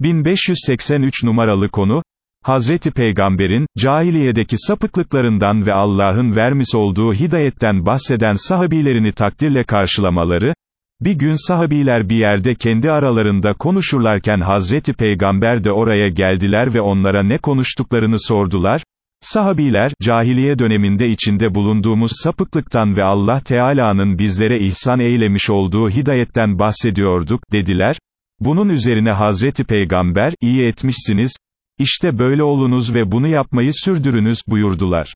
1583 numaralı konu, Hazreti Peygamber'in, cahiliyedeki sapıklıklarından ve Allah'ın vermiş olduğu hidayetten bahseden sahabilerini takdirle karşılamaları, bir gün sahabiler bir yerde kendi aralarında konuşurlarken Hazreti Peygamber de oraya geldiler ve onlara ne konuştuklarını sordular, Sahabiler, cahiliye döneminde içinde bulunduğumuz sapıklıktan ve Allah Teala'nın bizlere ihsan eylemiş olduğu hidayetten bahsediyorduk, dediler. Bunun üzerine Hazreti Peygamber, iyi etmişsiniz, işte böyle olunuz ve bunu yapmayı sürdürünüz, buyurdular.